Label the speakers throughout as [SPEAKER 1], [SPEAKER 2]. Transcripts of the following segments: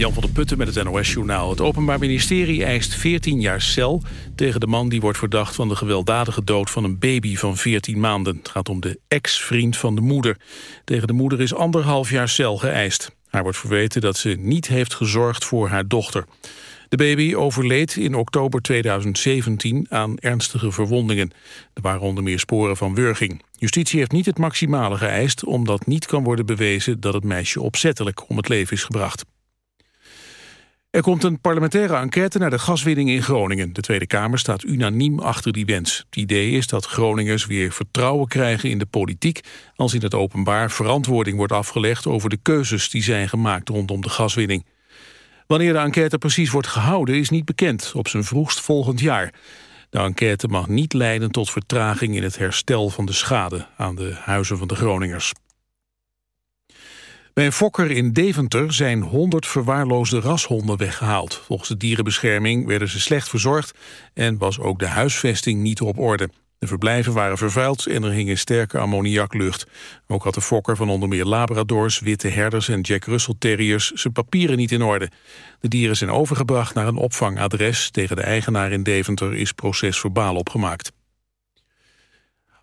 [SPEAKER 1] Jan van der Putten met het NOS-journaal. Het Openbaar Ministerie eist 14 jaar cel... tegen de man die wordt verdacht van de gewelddadige dood... van een baby van 14 maanden. Het gaat om de ex-vriend van de moeder. Tegen de moeder is anderhalf jaar cel geëist. Haar wordt verweten dat ze niet heeft gezorgd voor haar dochter. De baby overleed in oktober 2017 aan ernstige verwondingen. Er waren onder meer sporen van wurging. Justitie heeft niet het maximale geëist... omdat niet kan worden bewezen dat het meisje opzettelijk om het leven is gebracht. Er komt een parlementaire enquête naar de gaswinning in Groningen. De Tweede Kamer staat unaniem achter die wens. Het idee is dat Groningers weer vertrouwen krijgen in de politiek... als in het openbaar verantwoording wordt afgelegd... over de keuzes die zijn gemaakt rondom de gaswinning. Wanneer de enquête precies wordt gehouden is niet bekend, op zijn vroegst volgend jaar. De enquête mag niet leiden tot vertraging in het herstel van de schade aan de huizen van de Groningers. Bij een fokker in Deventer zijn 100 verwaarloosde rashonden weggehaald. Volgens de dierenbescherming werden ze slecht verzorgd en was ook de huisvesting niet op orde. De verblijven waren vervuild en er hing een sterke ammoniaklucht. Ook had de fokker van onder meer labradors, witte herders en Jack Russell terriers zijn papieren niet in orde. De dieren zijn overgebracht naar een opvangadres. Tegen de eigenaar in Deventer is procesverbaal opgemaakt.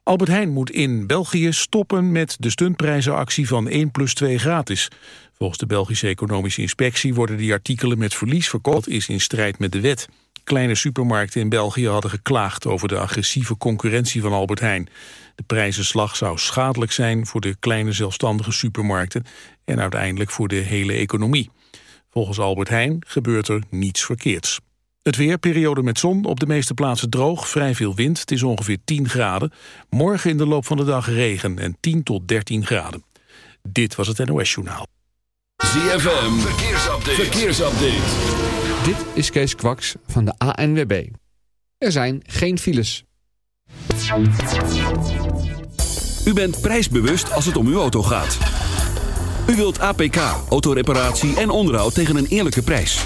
[SPEAKER 1] Albert Heijn moet in België stoppen met de stuntprijzenactie van 1 plus 2 gratis. Volgens de Belgische Economische Inspectie worden die artikelen met verlies verkocht is in strijd met de wet. Kleine supermarkten in België hadden geklaagd over de agressieve concurrentie van Albert Heijn. De prijzenslag zou schadelijk zijn voor de kleine zelfstandige supermarkten en uiteindelijk voor de hele economie. Volgens Albert Heijn gebeurt er niets verkeerds. Het weer, periode met zon, op de meeste plaatsen droog, vrij veel wind. Het is ongeveer 10 graden. Morgen in de loop van de dag regen en 10 tot 13 graden. Dit was het NOS Journaal.
[SPEAKER 2] ZFM, verkeersupdate. verkeersupdate.
[SPEAKER 3] Dit is Kees Kwaks van de ANWB. Er zijn geen files.
[SPEAKER 2] U bent prijsbewust als het om uw auto gaat. U wilt APK, autoreparatie en onderhoud tegen een eerlijke prijs.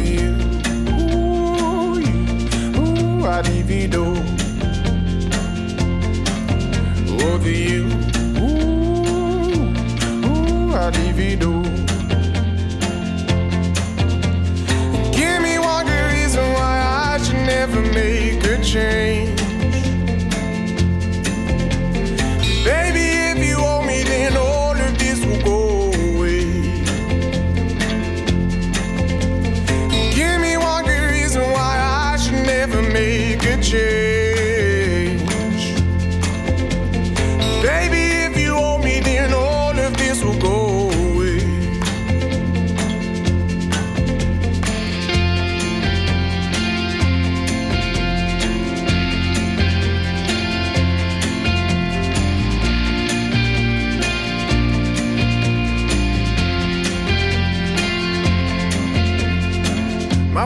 [SPEAKER 4] divido. Oh, for you. Ooh, ooh, I divido. Give me one good reason why I should never make a change.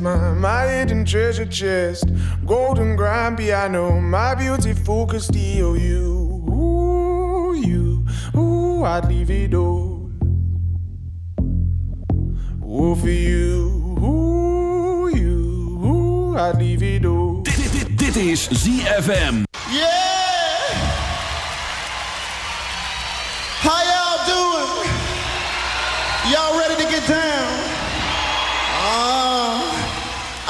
[SPEAKER 4] Budapest, my, my hidden treasure chest, golden grand piano, my beautiful Castillo, you, ooh, you, ooh, I'd leave it all. Ooh, for you, ooh, you, ooh, I'd leave it all.
[SPEAKER 2] Dit, dit, dit is ZFM.
[SPEAKER 5] Yeah! How y'all doing? Y'all ready to get down?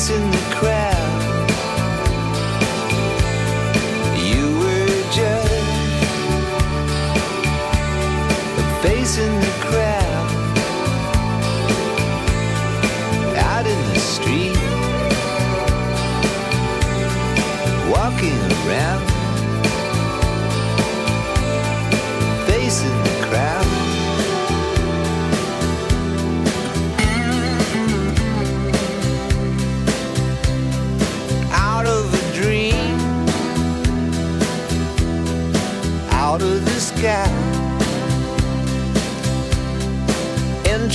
[SPEAKER 6] chasing the
[SPEAKER 2] crowd. You were just facing the crowd out in the street, walking around.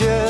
[SPEAKER 7] future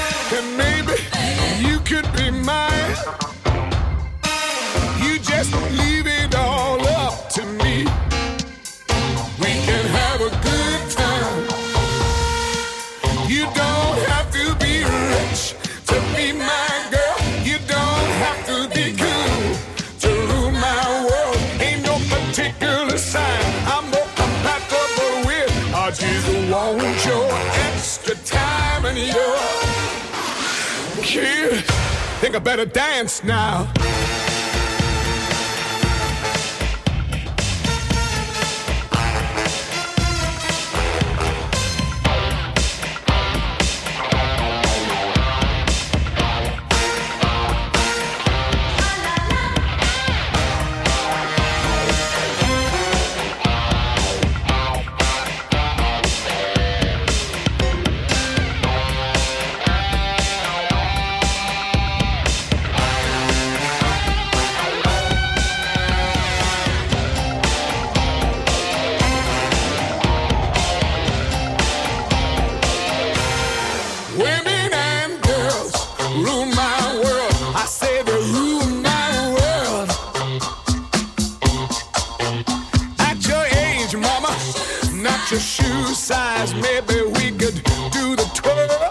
[SPEAKER 8] baby. You could be mine. You just leave. nigga better dance now. your shoe size. Maybe we could do the twirl.